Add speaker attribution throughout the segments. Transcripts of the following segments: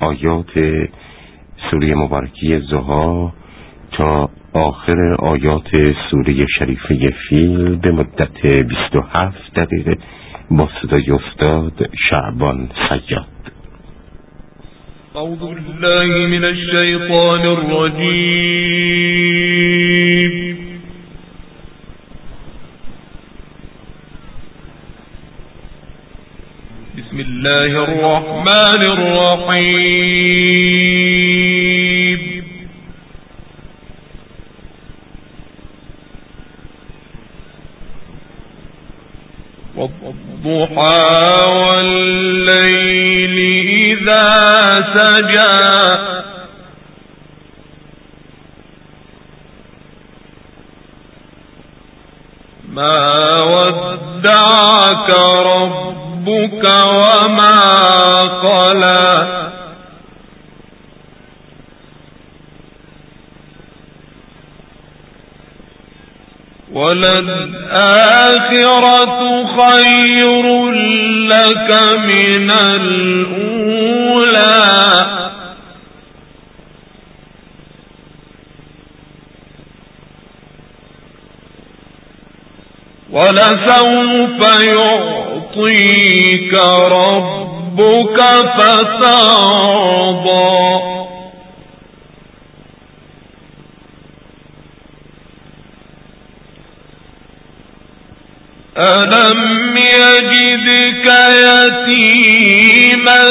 Speaker 1: آیات سوره مبارکی زها تا آخر آیات سوره شریفه فیل به مدت 27 دقیقه با صدای استاد شعبان سیاد.
Speaker 2: أعوذ بالله من الشيطان الرجيم الله الرحمن الرحيم. والضحى والليل إذا سجى. ما ودعك ربك وما قلى وللآخرة خير لك من الأولى. ولسوف يعطيك ربك فترضى. ألم يجدك يتيما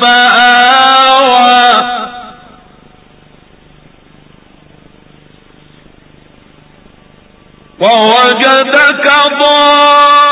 Speaker 2: فآوى. ووجدك ضالا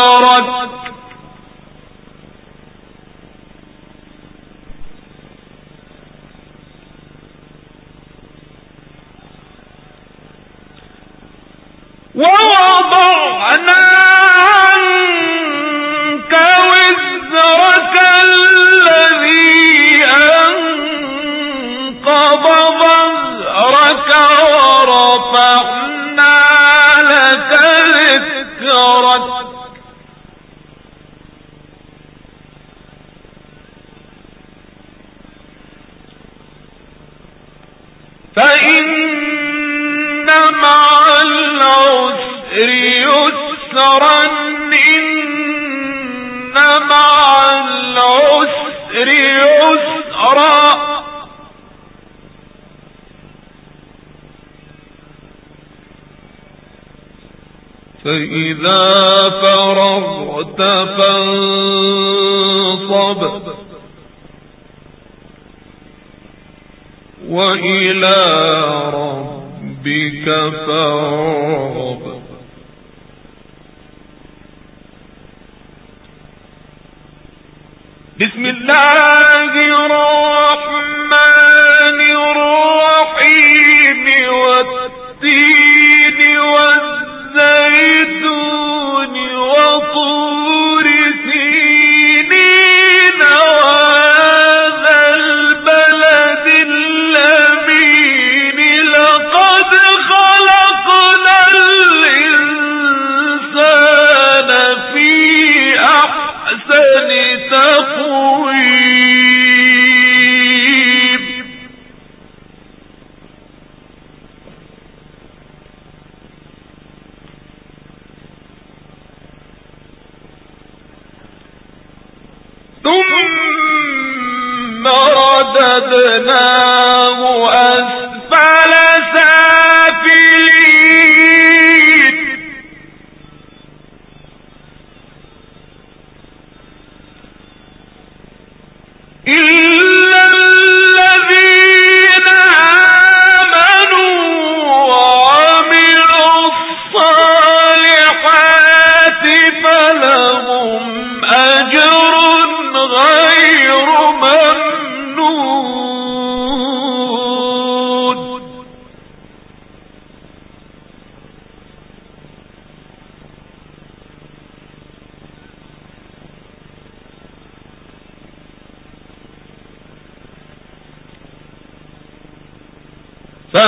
Speaker 2: مع العسر يسرا إن مع العسر يسرا فإذا فرغت فانصب. وإلى ربك فارغب. بسم الله الرحمن الرحيم والتين والزيتون وطور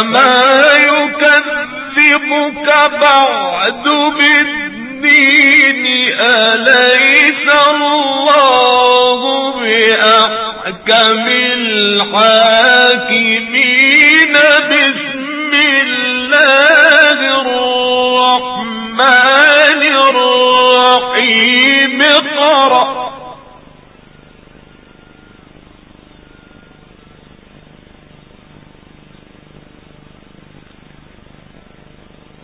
Speaker 2: فما يكذبك بعد بالدين أليس الله بأحكم الحاكمين؟ بسم الله الرحمن الرحيم. اقرأ.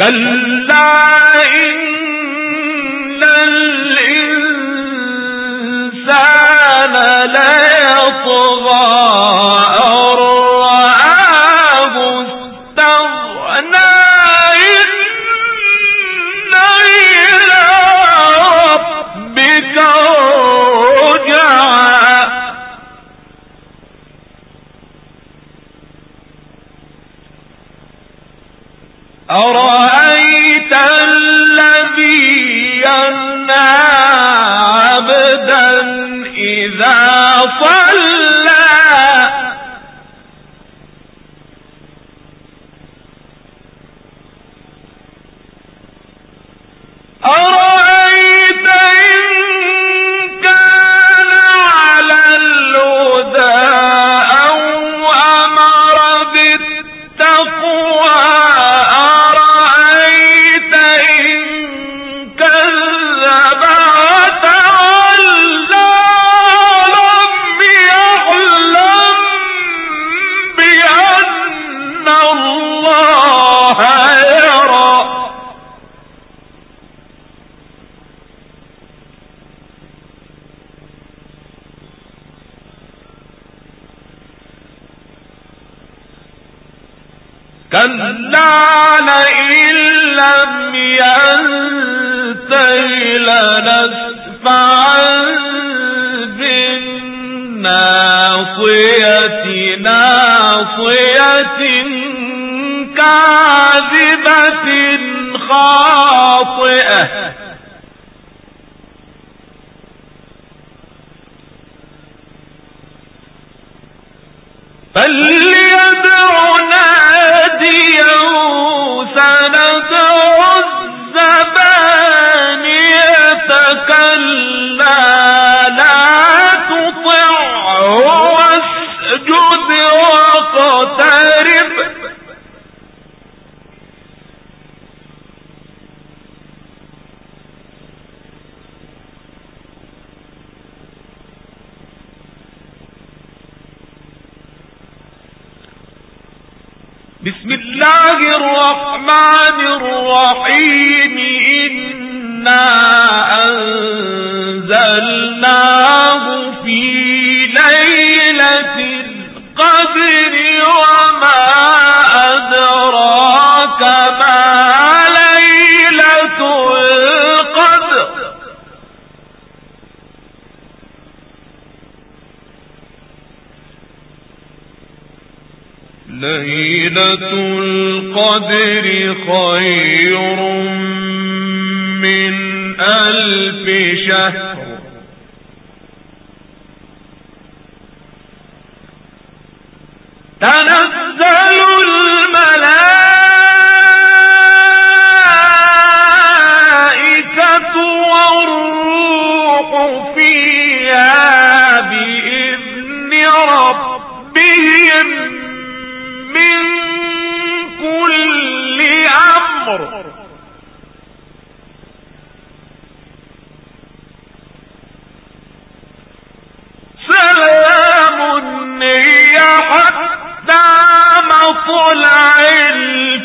Speaker 2: كلا إن الإنسان ليطغى إذا صلى كاذبة خاطئة. فليدع ناديه سندع الزبانية كلا بسم الله الرحمن الرحيم. إنا أنزلناه ليلة القدر خير من ألف شهر. تنزل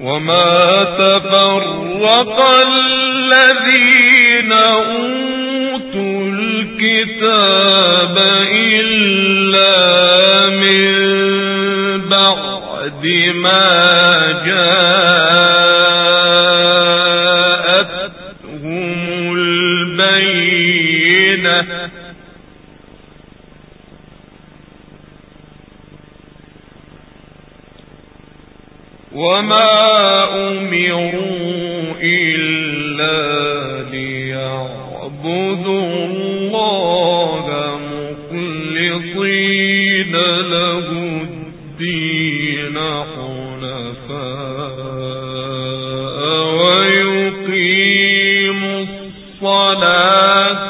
Speaker 2: وما تفرق الذين أوتوا الكتاب إلا من بعد ما جاءتهم وما أمروا إلا ليعبدوا الله مخلصين له الدين حنفاء ويقيموا الصلاة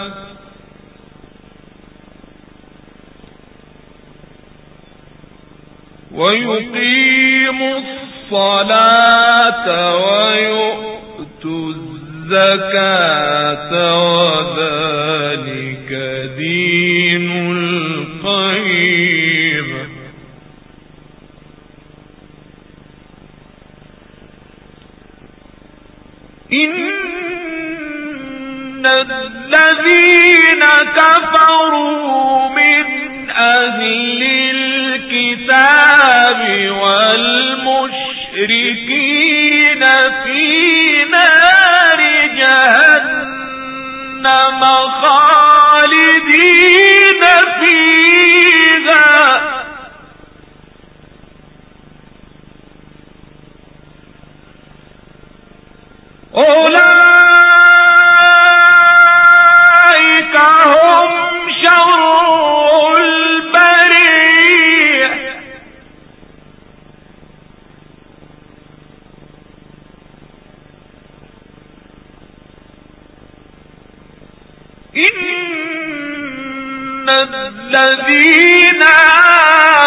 Speaker 2: ويقيموا الصلاة الصلاة ويؤتوا الزكاة وذلك دين القيم. إن الذين كفروا من أهل الكتاب والمشركين المشركين في نار جهنم خالدين فيها. أولئك الذين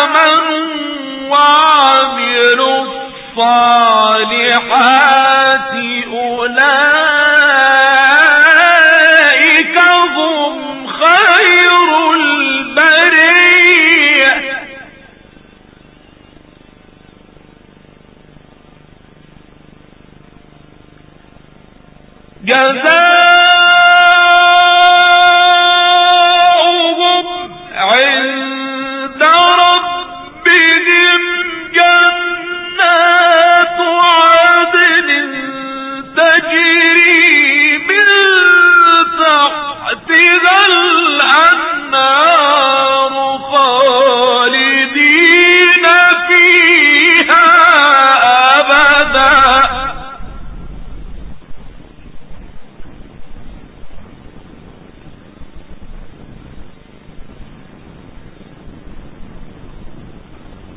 Speaker 2: آمنوا وعملوا الصالحات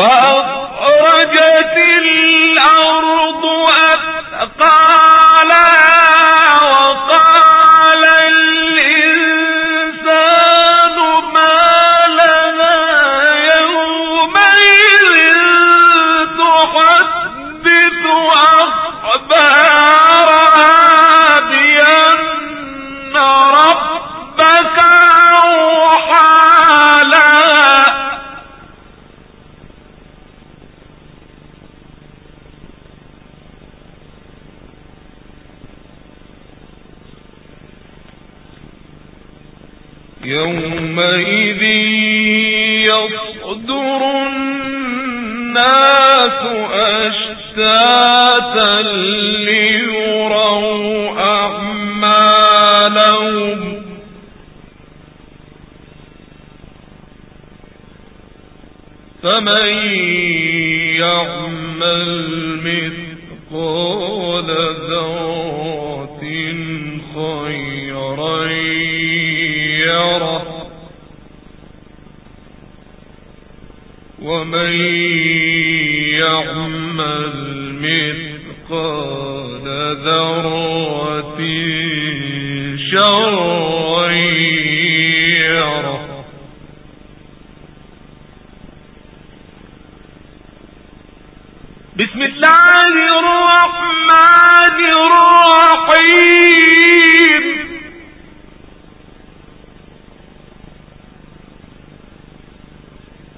Speaker 2: وأخرجت الأرض أثقالها فمن يعمل مثقال ذرة خيرا ومن يعمل مثقال ذرة شرا يره. بسم الله الرحمن الرحيم.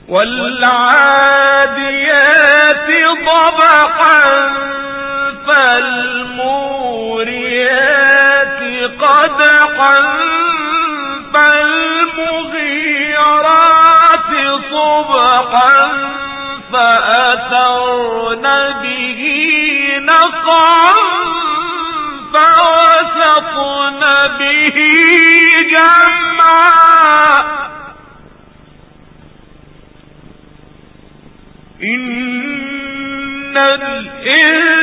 Speaker 2: والعاديات ضبحا فالموريات قدحا فالمغيرات صبحا. فأثرن به نقعا فوسطن به جمعا. إن الإنسان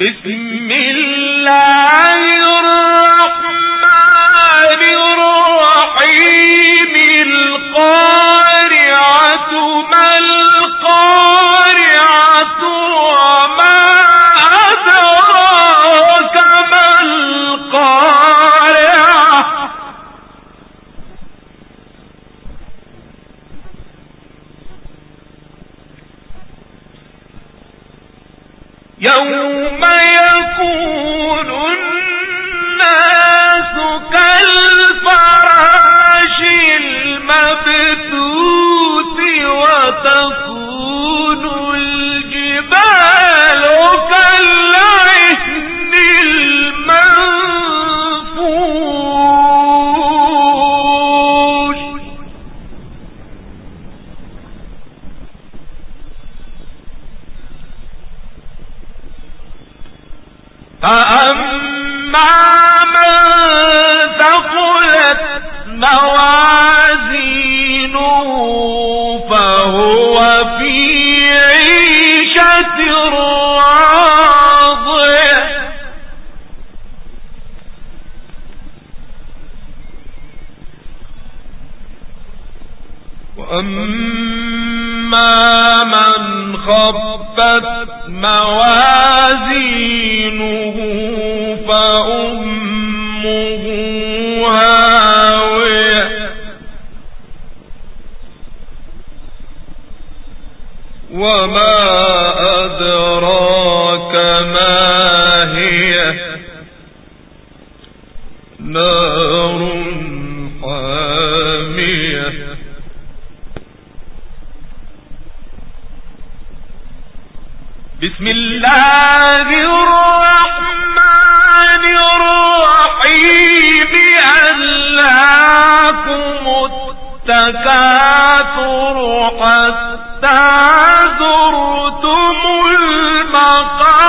Speaker 2: بسم الله فأما من ثقلت موازينه وأما من خفت موازينه فأمه هاوية بسم الله الرحمن الرحيم. ألاكم التكاثر حتى زرتم المقابر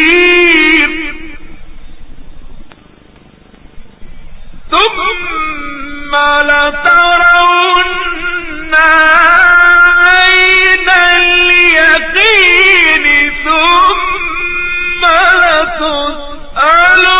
Speaker 2: الجحيم ثم لترون عين اليقين ثم لتسألن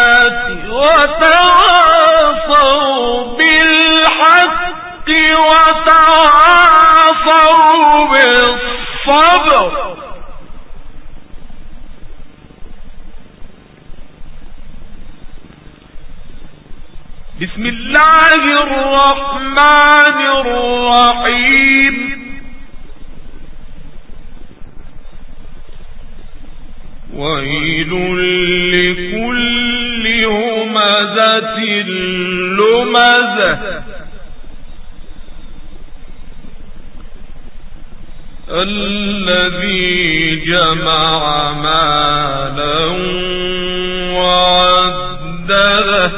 Speaker 2: بالحق بالصبر. بسم الله الرحمن الرحيم. ويل لكل همزة لمزة الذي جمع مالا وعدده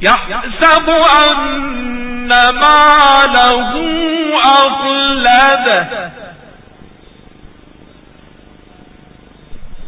Speaker 2: يحسب أن ماله أخلده كلا لينبذن في الحطمة وما أدراك ما الحطمة نار الله الموقدة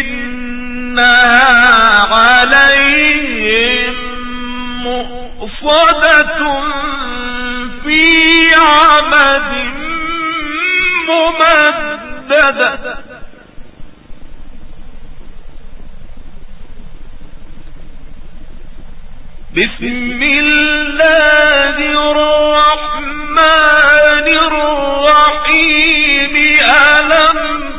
Speaker 2: إنها عليهم مؤصدة في عمد ممددة بسم الله الرحمن الرحيم ألم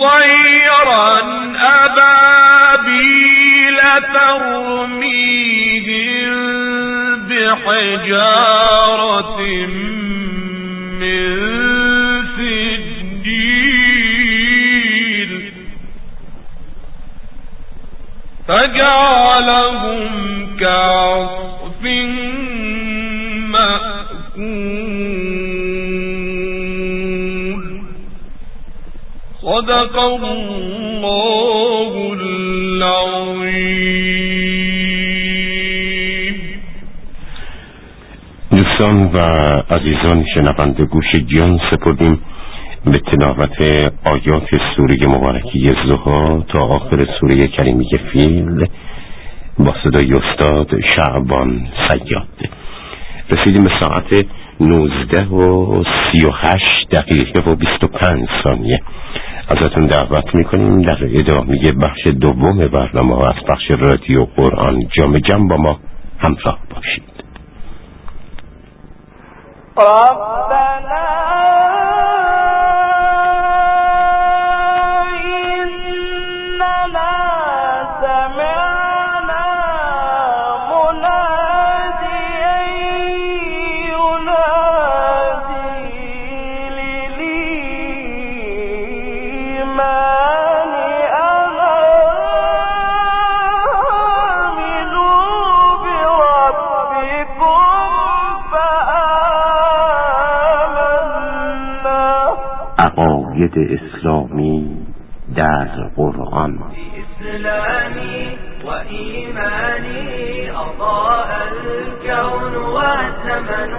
Speaker 2: طيرا أبابيل ترميهم بحجارة من سجيل فجعلهم كعصف صدق الله
Speaker 1: دوستان و عزیزان شنونده گوش جان سپردیم به تلاوت آیات سوره مبارکی زها تا آخر سوره کریمی فیل با صدای استاد شعبان سیاد رسیدیم به ساعت 19 و 38 دقیقه و 25 ثانیه ازتون دعوت می‌کنیم. در ادامه بخش دوم برنامه ها از بخش رادیو قرآن جام جم با ما همراه باشید. عقاید اسلامی در قرآن.
Speaker 3: إسلامي وإيماني أضاء الكون والزمن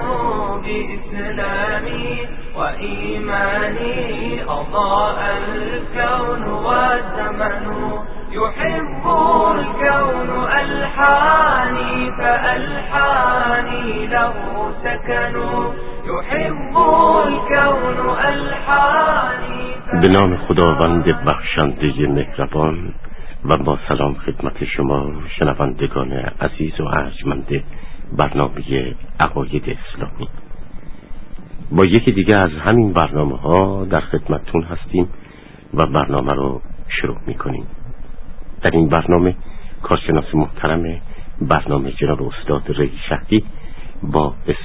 Speaker 3: بإسلامي وإيماني أضاء الكون والزمن يحب الكون ألحاني فألحاني له سكنوا يحب الكون
Speaker 1: به نام خداوند بخشنده مهربان و با سلام خدمت شما شنوندگان عزیز و ارجمند برنامه عقاید اسلامی. با یکی دیگه از همین برنامه ها در خدمتتون هستیم و برنامه رو شروع می‌کنیم. در این برنامه کارشناس محترم برنامه جناب استاد ری شهدی با است